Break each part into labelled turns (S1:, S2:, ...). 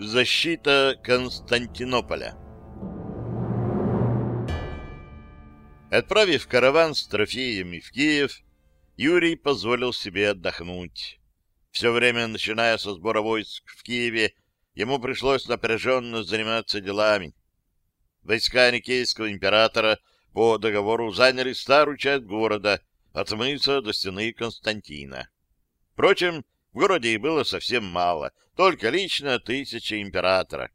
S1: Защита Константинополя Отправив караван с трофеями в Киев, Юрий позволил себе отдохнуть. Все время, начиная со сбора войск в Киеве, ему пришлось напряженно заниматься делами. Войска Никейского императора по договору заняли старую часть города, от мыса до стены Константина. Впрочем, в городе их было совсем мало, только лично тысяча императора.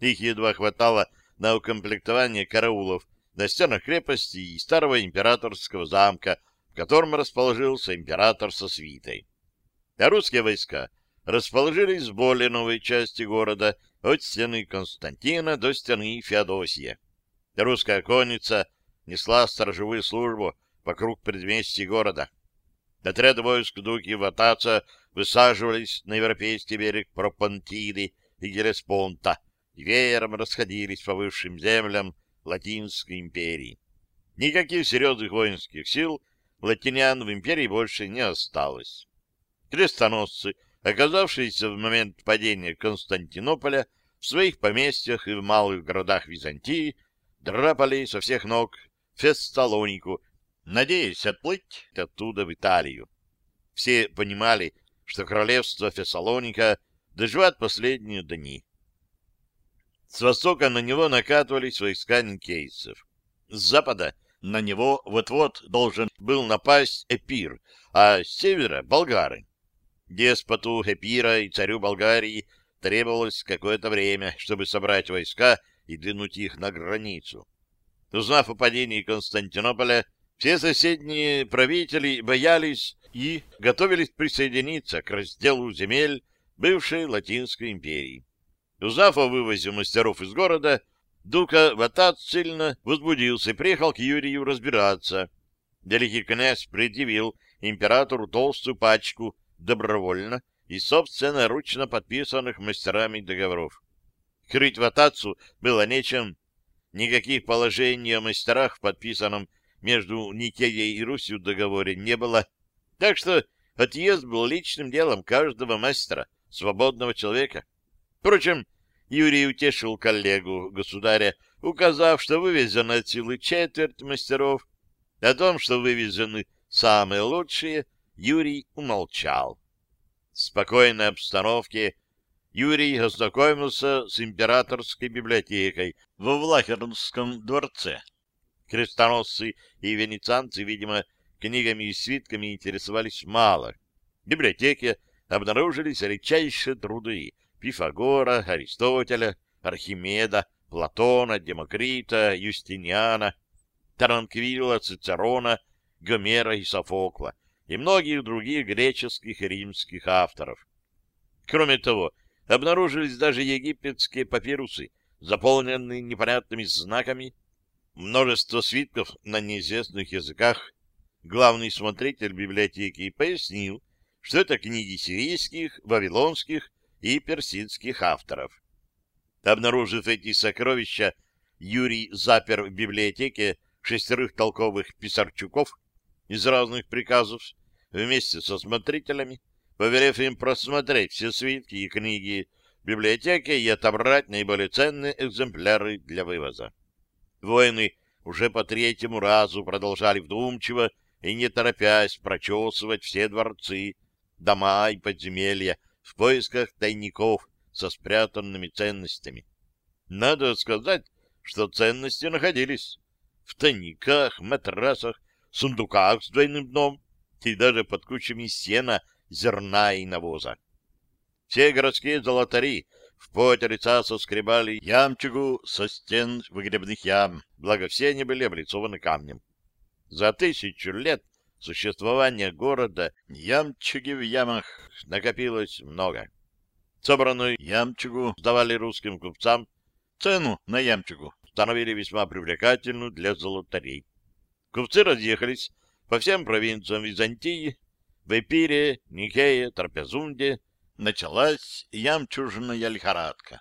S1: Их едва хватало на укомплектование караулов на стенах крепости и старого императорского замка, в котором расположился император со свитой. А русские войска расположились в более новой части города, от стены Константина до стены Феодосия. Русская конница несла сторожевую службу вокруг предместья города. Отряды войск Дуки Ватаца высаживались на европейский берег Пропонтиды и Гелеспонта и веером расходились по высшим землям Латинской империи. Никаких серьезных воинских сил латинян в империи больше не осталось. Крестоносцы, оказавшиеся в момент падения Константинополя в своих поместьях и в малых городах Византии, драпали со всех ног в Фессалонику, надеясь отплыть оттуда в Италию. Все понимали, что королевство Фессалоника доживает последние дни. С востока на него накатывались войска никейцев. С запада на него вот-вот должен был напасть Эпир, а с севера — болгары. Деспоту Эпира и царю Болгарии требовалось какое-то время, чтобы собрать войска и двинуть их на границу. Узнав о падении Константинополя, все соседние правители боялись и готовились присоединиться к разделу земель бывшей Латинской империи. Узнав о вывозе мастеров из города, Дука Ватат сильно возбудился и приехал к Юрию разбираться. Великий князь предъявил императору толстую пачку добровольно и собственноручно подписанных мастерами договоров. Крыть Ватацу было нечем. Никаких положений о мастерах в подписанном между Никеей и Русью договоре не было, так что отъезд был личным делом каждого мастера, свободного человека. Впрочем, Юрий утешил коллегу государя, указав, что вывезено от силы четверть мастеров. О том, что вывезены самые лучшие, Юрий умолчал. В спокойной обстановке Юрий ознакомился с императорской библиотекой во Влахернском дворце. Крестоносцы и венецианцы, видимо, книгами и свитками интересовались мало. В библиотеке обнаружились редчайшие труды Пифагора, Аристотеля, Архимеда, Платона, Демокрита, Юстиниана, Таранквила, Цицерона, Гомера и Софокла и многих других греческих и римских авторов. Кроме того, обнаружились даже египетские папирусы, заполненные непонятными знаками, множество свитков на неизвестных языках. Главный смотритель библиотеки пояснил, что это книги сирийских, вавилонских и персидских авторов. Обнаружив эти сокровища, Юрий запер в библиотеке шестерых толковых писарчуков из разных приказов вместе со смотрителями, повелев им просмотреть все свитки и книги в библиотеке и отобрать наиболее ценные экземпляры для вывоза. Воины уже по третьему разу продолжали вдумчиво и не торопясь прочесывать все дворцы, дома и подземелья в поисках тайников со спрятанными ценностями. Надо сказать, что ценности находились в тайниках, матрасах, сундуках с двойным дном и даже под кучами сена, зерна и навоза. Все городские золотари в поте лица соскребали ямчугу со стен выгребных ям, благо все они были облицованы камнем. За тысячу лет существования города ямчуги в ямах накопилось много. Собранную ямчугу сдавали русским купцам, цену на ямчугу установили весьма привлекательную для золотарей. Купцы разъехались по всем провинциям Византии, в Эпире, Никее, Трапезунде, началась ямчужная лихорадка.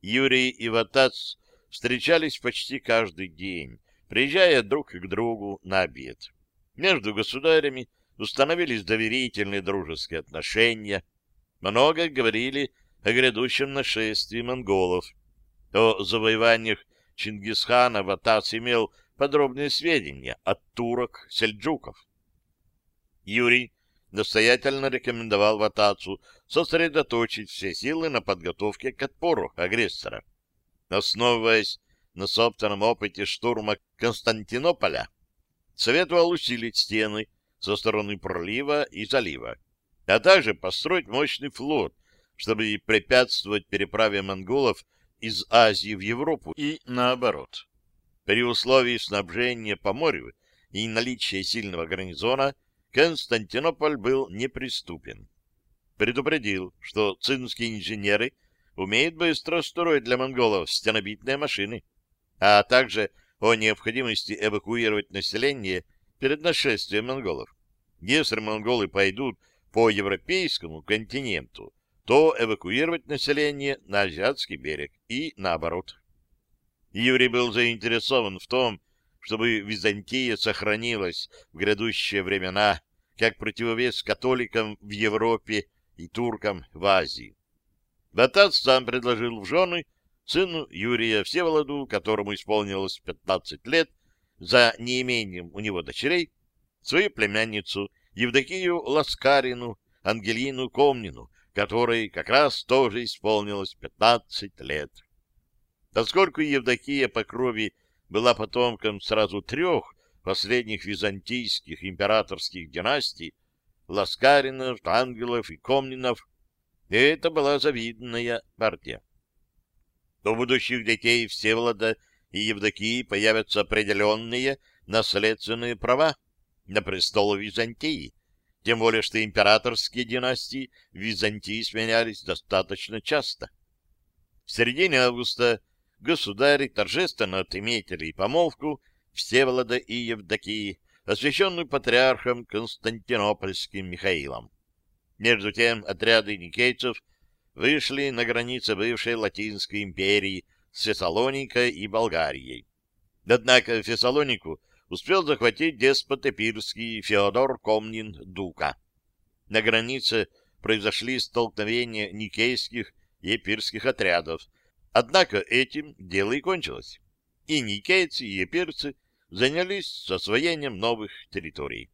S1: Юрий и Ватац встречались почти каждый день, приезжая друг к другу на обед. Между государями установились доверительные дружеские отношения, много говорили о грядущем нашествии монголов. О завоеваниях Чингисхана Ватас имел подробные сведения от турок, сельджуков. Юрий настоятельно рекомендовал Ватацу сосредоточить все силы на подготовке к отпору агрессора. Основываясь на собственном опыте штурма Константинополя, советовал усилить стены со стороны пролива и залива, а также построить мощный флот, чтобы препятствовать переправе монголов из Азии в Европу и наоборот. При условии снабжения по морю и наличия сильного гарнизона Константинополь был неприступен. Предупредил, что цинские инженеры умеют быстро строить для монголов стенобитные машины, а также о необходимости эвакуировать население перед нашествием монголов. Если монголы пойдут по европейскому континенту, то эвакуировать население на Азиатский берег и наоборот. Юрий был заинтересован в том, чтобы Византия сохранилась в грядущие времена как противовес католикам в Европе и туркам в Азии. Батат сам предложил в жены сыну Юрия Всеволоду, которому исполнилось 15 лет, за неимением у него дочерей, свою племянницу Евдокию Ласкарину, Ангелину Комнину, которой как раз тоже исполнилось 15 лет. Поскольку Евдокия по крови была потомком сразу трех последних византийских императорских династий, Ласкаринов, Ангелов и Комнинов, это была завидная партия. У будущих детей Всеволода и Евдокии появятся определенные наследственные права на престол Византии, тем более что императорские династии в Византии сменялись достаточно часто. В середине августа государи торжественно отметили помолвку Всеволода и Евдокии, освященную патриархом Константинопольским Михаилом. Между тем отряды никейцев вышли на границы бывшей Латинской империи с Фессалоникой и Болгарией. Однако Фессалонику успел захватить деспот эпирский Феодор Комнин Дука. На границе произошли столкновения никейских и эпирских отрядов, Однако этим дело и кончилось. И никейцы, и епирцы занялись освоением новых территорий.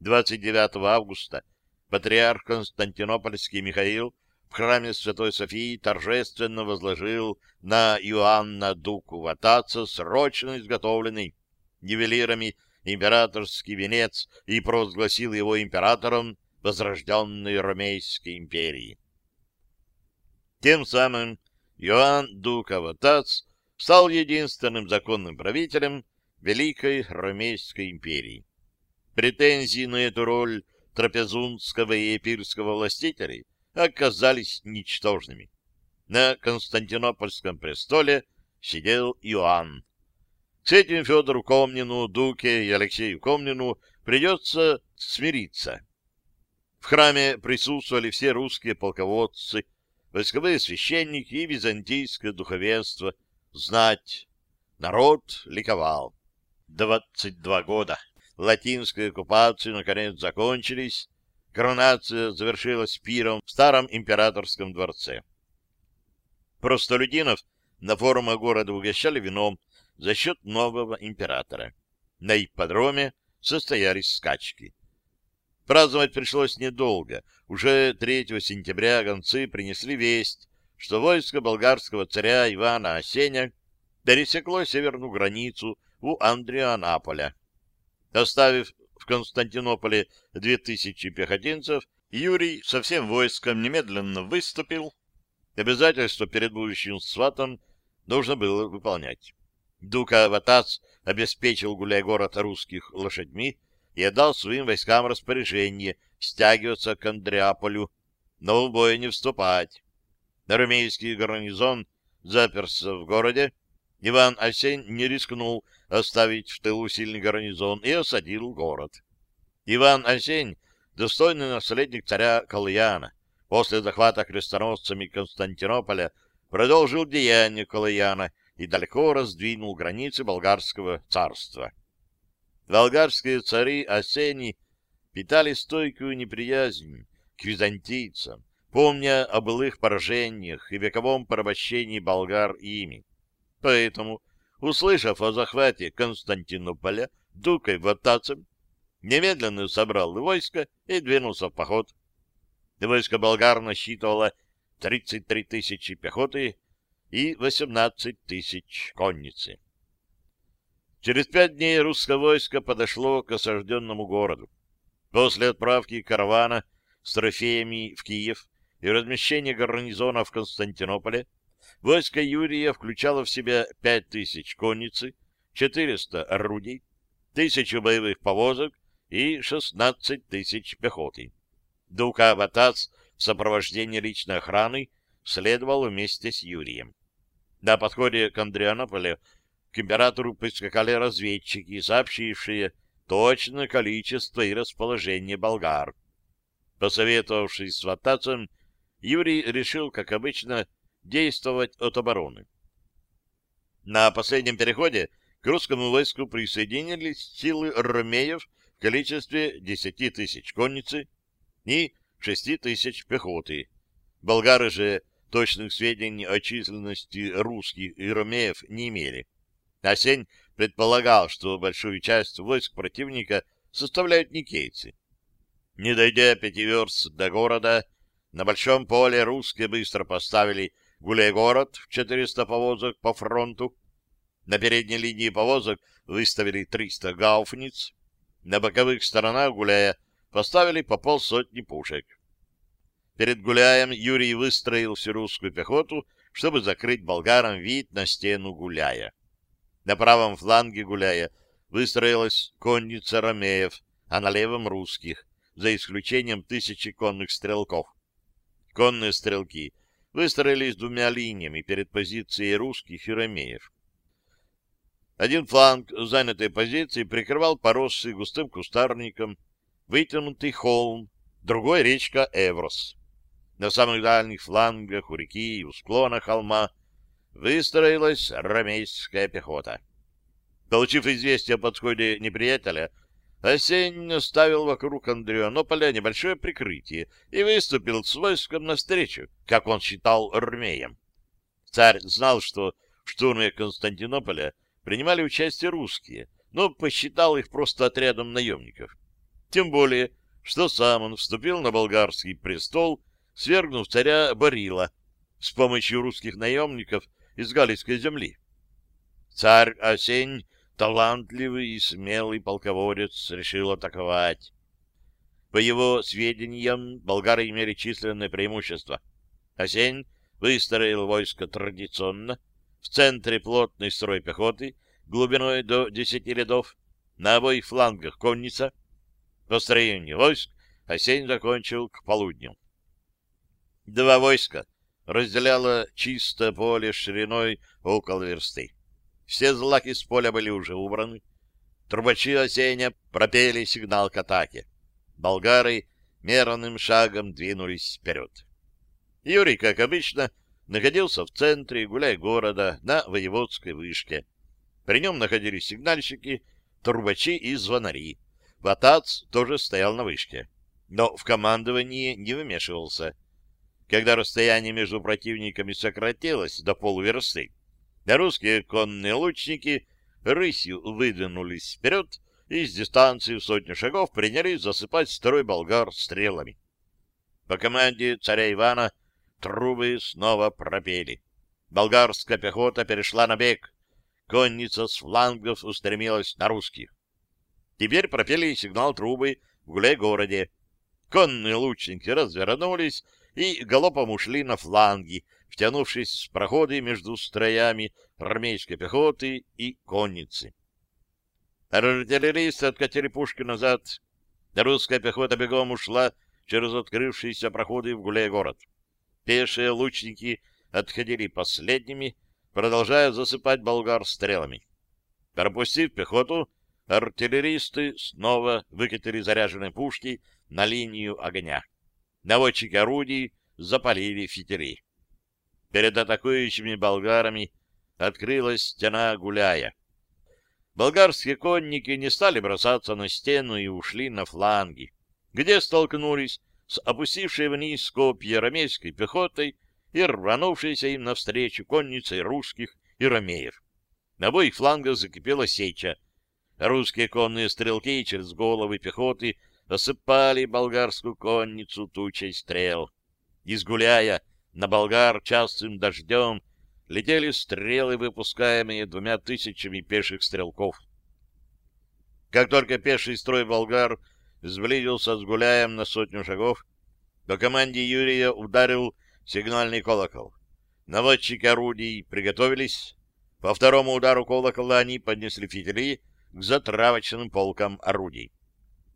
S1: 29 августа патриарх Константинопольский Михаил в храме Святой Софии торжественно возложил на Иоанна Дуку Ватаца срочно изготовленный ювелирами императорский венец и провозгласил его императором возрожденной Ромейской империи. Тем самым Иоанн Дукова Тац стал единственным законным правителем Великой Ромейской империи. Претензии на эту роль трапезунского и эпирского властителей оказались ничтожными. На Константинопольском престоле сидел Иоанн. С этим Федору Комнину, Дуке и Алексею Комнину придется смириться. В храме присутствовали все русские полководцы, войсковые священники и византийское духовенство, знать. Народ ликовал. 22 года. Латинской оккупации наконец закончились. Коронация завершилась пиром в старом императорском дворце. Простолюдинов на форумах города угощали вином за счет нового императора. На ипподроме состоялись скачки. Праздновать пришлось недолго. Уже 3 сентября гонцы принесли весть, что войско болгарского царя Ивана Осеня пересекло северную границу у Андрианаполя. Оставив в Константинополе 2000 пехотинцев, Юрий со всем войском немедленно выступил. Обязательство перед будущим сватом нужно было выполнять. Дука Ватац обеспечил гуляй-город русских лошадьми, и отдал своим войскам распоряжение стягиваться к Андреаполю, но в бой не вступать. Армейский гарнизон заперся в городе. Иван Осень не рискнул оставить в тылу сильный гарнизон и осадил город. Иван Осень — достойный наследник царя Калаяна, после захвата крестоносцами Константинополя продолжил деяния Калаяна и далеко раздвинул границы болгарского царства. Волгарские цари Осени питали стойкую неприязнь к византийцам, помня о былых поражениях и вековом порабощении болгар ими. Поэтому, услышав о захвате Константинополя Дукой Ватацем, немедленно собрал войско и двинулся в поход. Войско болгар насчитывало 33 тысячи пехоты и 18 тысяч конницы. Через пять дней русское войско подошло к осажденному городу. После отправки каравана с трофеями в Киев и размещения гарнизона в Константинополе войско Юрия включало в себя 5000 конницы, 400 орудий, 1000 боевых повозок и 16 тысяч пехоты. Дука Ватац в сопровождении личной охраны следовал вместе с Юрием. На подходе к Андрианополю к императору прискакали разведчики, сообщившие точное количество и расположение болгар. Посоветовавшись с Ватацем, Юрий решил, как обычно, действовать от обороны. На последнем переходе к русскому войску присоединились силы ромеев в количестве 10 тысяч конницы и 6 тысяч пехоты. Болгары же точных сведений о численности русских и ромеев не имели. Осень предполагал, что большую часть войск противника составляют никейцы. Не дойдя пяти верст до города, на большом поле русские быстро поставили гуляй-город в 400 повозок по фронту. На передней линии повозок выставили 300 гауфниц. На боковых сторонах гуляя поставили по полсотни пушек. Перед гуляем Юрий выстроил всю русскую пехоту, чтобы закрыть болгарам вид на стену гуляя. На правом фланге гуляя выстроилась конница ромеев, а на левом — русских, за исключением тысячи конных стрелков. Конные стрелки выстроились двумя линиями перед позицией русских и ромеев. Один фланг занятой позиции прикрывал поросший густым кустарником вытянутый холм, другой — речка Эврос. На самых дальних флангах у реки и у склона холма выстроилась ромейская пехота. Получив известие о подходе неприятеля, Осень ставил вокруг Андрианополя небольшое прикрытие и выступил с войском навстречу, как он считал, армеям. Царь знал, что в штурме Константинополя принимали участие русские, но посчитал их просто отрядом наемников. Тем более, что сам он вступил на болгарский престол, свергнув царя Борила с помощью русских наемников из Галицкой земли. Царь Осень, талантливый и смелый полководец, решил атаковать. По его сведениям, болгары имели численное преимущество. Осень выстроил войско традиционно, в центре плотный строй пехоты, глубиной до десяти рядов, на обоих флангах конница. Построение войск Осень закончил к полудню. Два войска разделяло чистое поле шириной около версты. Все злаки с поля были уже убраны. Трубачи осення пропели сигнал к атаке. Болгары мерным шагом двинулись вперед. Юрий, как обычно, находился в центре гуляй города на воеводской вышке. При нем находились сигнальщики, трубачи и звонари. Ватац тоже стоял на вышке, но в командовании не вмешивался. Когда расстояние между противниками сократилось до полуверсты, русские конные лучники рысью выдвинулись вперед и с дистанции в сотню шагов принялись засыпать строй болгар стрелами. По команде царя Ивана трубы снова пропели. Болгарская пехота перешла на бег. Конница с флангов устремилась на русских. Теперь пропели сигнал трубы в гуляй-городе. Конные лучники развернулись и галопом ушли на фланги, втянувшись в проходы между строями армейской пехоты и конницы. Артиллеристы откатили пушки назад. Русская пехота бегом ушла через открывшиеся проходы в гуляй-город. Пешие лучники отходили последними, продолжая засыпать болгар стрелами. Пропустив пехоту, артиллеристы снова выкатили заряженные пушки на линию огня. Наводчики орудий запалили фитили. Перед атакующими болгарами открылась стена гуляя. Болгарские конники не стали бросаться на стену и ушли на фланги. где столкнулись с опустившей вниз копья ромейской пехотой и рванувшейся им навстречу конницей русских и ромеев. На обоих флангах закипела сеча. Русские конные стрелки через головы пехоты осыпали болгарскую конницу тучей стрел. Изгуляя на болгар частым дождем, летели стрелы, выпускаемые двумя тысячами пеших стрелков. Как только пеший строй болгар сблизился с гуляем на сотню шагов, по команде Юрия ударил сигнальный колокол. Наводчики орудий приготовились. По второму удару колокола они поднесли фитили к затравочным полкам орудий.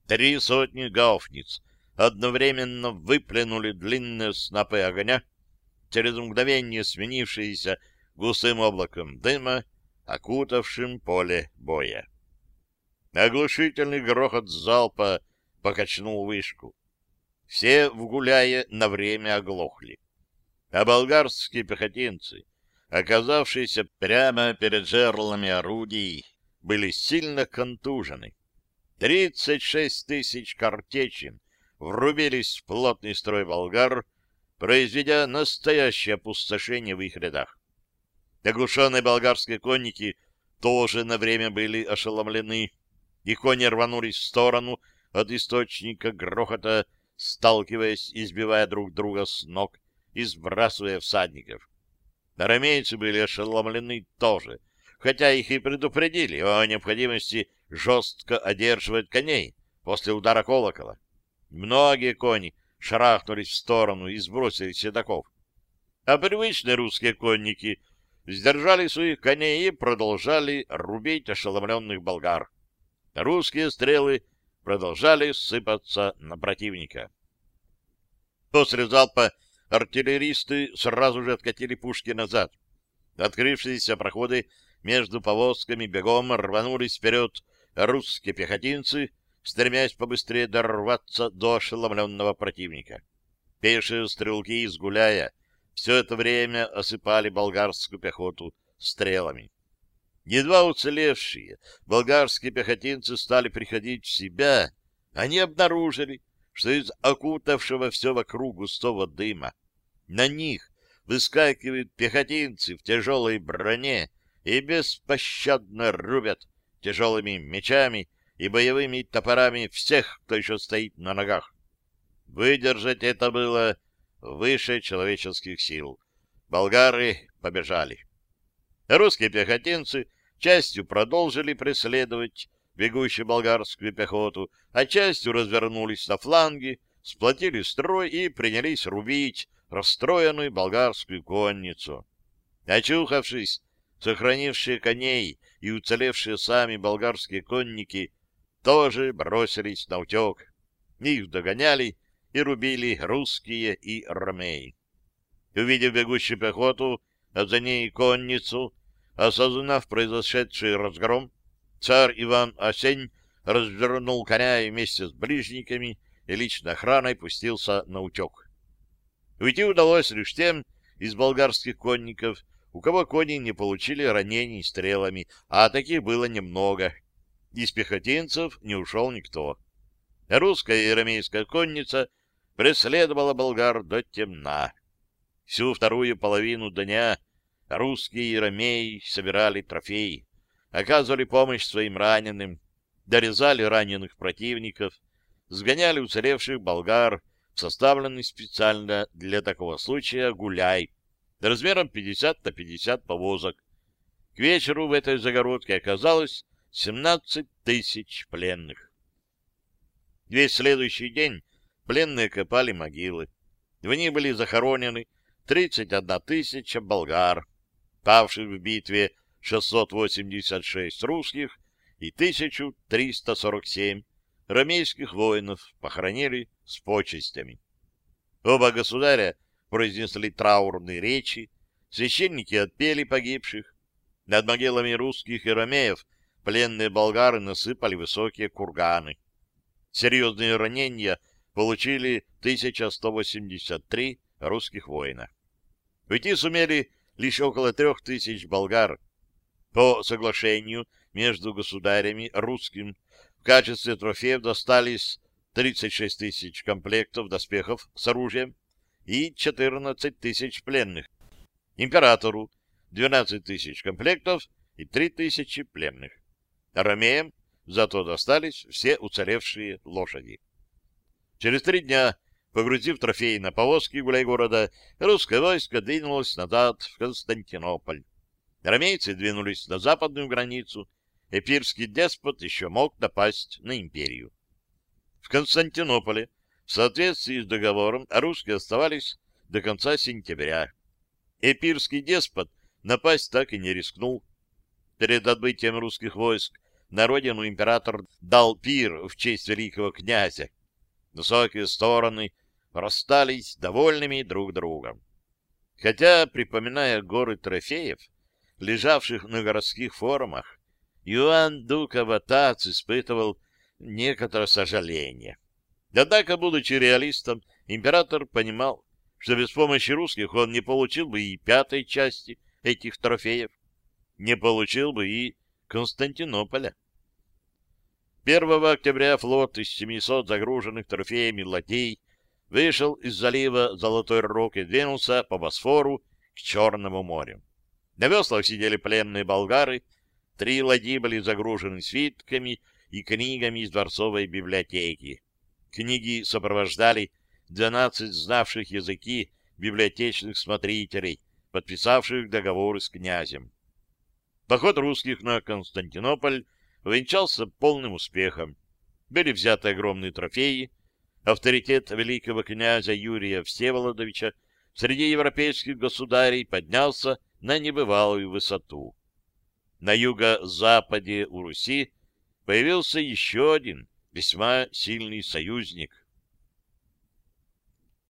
S1: Три сотни гауфниц одновременно выплюнули длинные снопы огня, через мгновение сменившиеся густым облаком дыма, окутавшим поле боя. Оглушительный грохот залпа покачнул вышку. Все, вгуляя, на время оглохли. А болгарские пехотинцы, оказавшиеся прямо перед жерлами орудий, были сильно контужены. Тридцать шесть тысяч картечин врубились в плотный строй болгар, произведя настоящее опустошение в их рядах. Оглушенные болгарские конники тоже на время были ошеломлены, и кони рванулись в сторону от источника грохота, сталкиваясь и сбивая друг друга с ног и сбрасывая всадников. Арамейцы были ошеломлены тоже, хотя их и предупредили о необходимости жестко одерживать коней после удара колокола. Многие кони шарахнулись в сторону и сбросили седаков. А привычные русские конники сдержали своих коней и продолжали рубить ошеломленных болгар. Русские стрелы продолжали сыпаться на противника. После залпа артиллеристы сразу же откатили пушки назад. Открывшиеся проходы между повозками бегом рванулись вперед русские пехотинцы, стремясь побыстрее дорваться до ошеломленного противника. Пешие стрелки из Гуляя все это время осыпали болгарскую пехоту стрелами. Едва уцелевшие болгарские пехотинцы стали приходить в себя, они обнаружили, что из окутавшего все вокруг густого дыма на них выскакивают пехотинцы в тяжелой броне и беспощадно рубят тяжелыми мечами и боевыми топорами всех, кто еще стоит на ногах. Выдержать это было выше человеческих сил. Болгары побежали. Русские пехотинцы частью продолжили преследовать бегущую болгарскую пехоту, а частью развернулись на фланги, сплотили строй и принялись рубить расстроенную болгарскую конницу. Очухавшись, сохранившие коней и уцелевшие сами болгарские конники тоже бросились на утек. Их догоняли и рубили русские и ромеи. Увидев бегущую пехоту, а за ней конницу, осознав произошедший разгром, царь Иван Осень развернул коня и вместе с ближниками и личной охраной пустился на утек. Уйти удалось лишь тем из болгарских конников, у кого кони не получили ранений стрелами, а таких было немного. Из пехотинцев не ушел никто. Русская и ромейская конница преследовала болгар до темна. Всю вторую половину дня русские и ромеи собирали трофеи, оказывали помощь своим раненым, дорезали раненых противников, сгоняли уцелевших болгар, составленный специально для такого случая гуляй, размером 50 на 50 повозок. К вечеру в этой загородке оказалось 17 тысяч пленных. Весь следующий день пленные копали могилы. В них были захоронены 31 тысяча болгар, павших в битве 686 русских и 1347 ромейских воинов похоронили с почестями. Оба государя произнесли траурные речи, священники отпели погибших. Над могилами русских и ромеев пленные болгары насыпали высокие курганы. Серьезные ранения получили 1183 русских воина. Уйти сумели лишь около трех тысяч болгар. По соглашению между государями русским в качестве трофеев достались 36 тысяч комплектов доспехов с оружием и 14 тысяч пленных. Императору 12 тысяч комплектов и 3 тысячи пленных. Ромеям зато достались все уцелевшие лошади. Через три дня, погрузив трофеи на повозки гуляй-города, русское войско двинулось назад в Константинополь. Ромейцы двинулись на западную границу, эпирский деспот еще мог напасть на империю. В Константинополе, в соответствии с договором, русские оставались до конца сентября. Эпирский деспот напасть так и не рискнул. Перед отбытием русских войск на родину император дал пир в честь великого князя. Высокие стороны расстались довольными друг другом. Хотя, припоминая горы трофеев, лежавших на городских форумах, Иоанн Дука Ватац испытывал некоторое сожаление. Однако, будучи реалистом, император понимал, что без помощи русских он не получил бы и пятой части этих трофеев, не получил бы и Константинополя. 1 октября флот из 700 загруженных трофеями ладей вышел из залива Золотой Рог и двинулся по Босфору к Черному морю. На веслах сидели пленные болгары, три ладьи были загружены свитками и книгами из дворцовой библиотеки. Книги сопровождали 12 знавших языки библиотечных смотрителей, подписавших договоры с князем. Поход русских на Константинополь увенчался полным успехом. Были взяты огромные трофеи, авторитет великого князя Юрия Всеволодовича среди европейских государей поднялся на небывалую высоту. На юго-западе у Руси появился еще один весьма сильный союзник